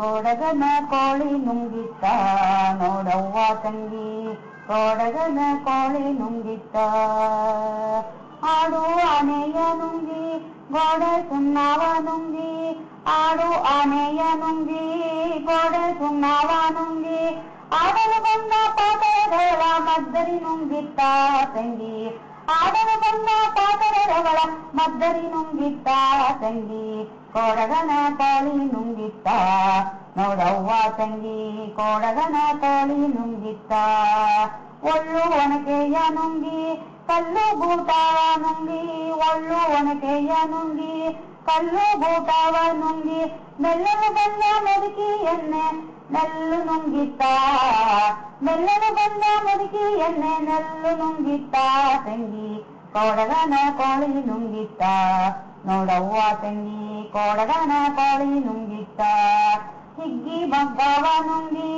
ಕೋಡಗನ ಕೋಳಿ ನುಂಗಿತ್ತ ನೋಡವ್ವ ತಂಗಿ. ಕೋಡಗನ ಕೋಳಿ ನುಂಗಿತ್ತ ಆಡು ಆನೆಯ ನುಂಗಿ, ಗೋಡೆ ಸುಣ್ಣವ ನುಂಗಿ. ಆಡು ಆನೆಯ ನುಂಗಿ, ಗೋಡೆ ಸುಣ್ಣವ ನುಂಗಿ. ಆಡಲು ಬಂದ ಪಾತರಗಳ ಮದ್ದರಿ ನುಂಗಿತ್ತ ತಂಗಿ. ಆಡಲು ಬಂದ ಪಾದರಗಳ ಮದ್ದರಿ ನುಂಗಿತ್ತ, ತಂಗಿ ಕೋಡಗನ ತಾಳಿ ನುಂಗಿತ್ತ. ನೋಡವ್ವ, ತಂಗಿ ಕೋಡಗನ ತಾಳಿ ನುಂಗಿತ್ತ. ಒಳ್ಳು ಒನಕೆಯ ನುಂಗಿ, ಕಲ್ಲು ಭೂತಾವ ನುಂಗಿ ಒಳ್ಳು ಒನಕೆಯ ನುಂಗಿ, ಕಲ್ಲು ಭೂತಾವ ನುಂಗಿ ಮೆಲ್ಲಲು ಬಂದ ಮುದುಕಿ ಎಣ್ಣೆ ನೆಲ್ಲು ನುಂಗಿತ್ತ ಮೆಲ್ಲನು ಬಂದ ಮುದುಕಿ ಎಣ್ಣೆ ನೆಲ್ಲು ನುಂಗಿತ್ತ ತಂಗಿ ಕೋಡಗನ ಕೋಳಿ ನುಂಗಿತ್ತ ನೋಡವ್ವ ತಂಗಿ ಕೋಡಗನ ಕೋಳಿ ನುಂಗಿತ್ತ ಹಿಗ್ಗಿ ಬಗ್ಗವ ನುಂಗಿ,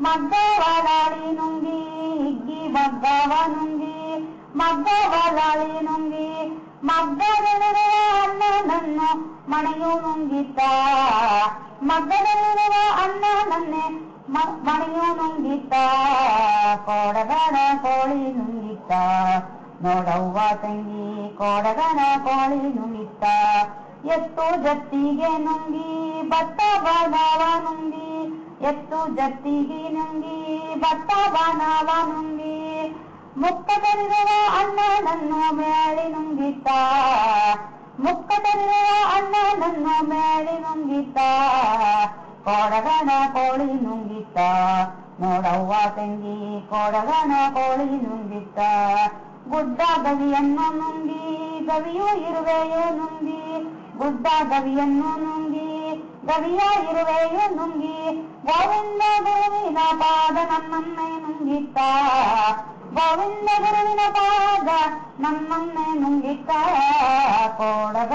ಮಗ್ಗವ ಲಾಳಿ ನುಂಗಿ, ಹಿಗ್ಗಿ ಬಗ್ಗವ ನುಂಗಿ, ಮಗ್ಗವ ಲಾಳಿ ನುಂಗಿ ಮಗ್ಗನು ಅಣ್ಣ ನನ್ನ ಮಣೆಯು ನುಂಗಿತ್ತ ಮಗ್ಗದಲ್ಲಿರುವ ಅಣ್ಣನನ್ನೇ ಮಣಿಯು ನುಂಗಿತ್ತ ಕೋಡಗಣ ಕೋಳಿ ನುಂಗಿತ್ತ ನೋಡವ್ವ ತಂಗಿ, ಕೋಡಗಣ ಕೋಳಿ ನುಂಗಿತ್ತ ಎತ್ತು ಜತ್ತಿಗೆ ನುಂಗಿ ಭತ್ತ ಬಾನವ ನುಂಗಿ. ಎತ್ತು ಜತ್ತಿಗೆ ನುಂಗಿ ಭತ್ತ ಬಾನವ ನುಂಗಿ. ಮುಕ್ಕದಲ್ಲಿರುವ ಅಣ್ಣನನ್ನು ಮೇಳಿ ನುಂಗಿತ್ತ ಮುಕ್ಕದಲ್ಲಿರುವ ಅಣ್ಣನನ್ನು ಮೇಳಿ ನುಂಗಿತ್ತ ಕೋಡಗನ ಕೋಳಿ ನುಂಗಿತ್ತ. ನೋಡವ್ವ ತಂಗಿ ಕೊಡಗನ ಕೋಳಿ ನುಂಗಿತ್ತ. ಗುಡ್ಡ ಗವಿಯನ್ನು ನುಂಗಿ, ಗವಿಯು ಇರುವೆಯೋ ನುಂಗಿ. ಗುಡ್ಡ ಗವಿಯನ್ನು ನುಂಗಿ, ಗವಿಯ ಇರುವೆಯು ನುಂಗಿ. ಗೋವಿಂದ ಗುರುವಿನ ಪಾದ ನಮ್ಮನ್ನೇ ನುಂಗಿತ್ತ. ಗೋವಿಂದ ಗುರುವಿನ ಪಾದ ನಮ್ಮನ್ನೇ ನುಂಗಿತ್ತ. ಕೊಡಗ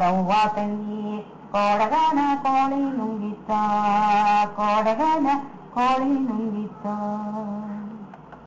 ನೋಡವ್ವ ತಂಗಿ ಕೋಡಗನ ಕೋಳಿ ನುಂಗಿತ್ತ ಕೋಡಗನ ಕೋಳಿ ನುಂಗಿತ್ತ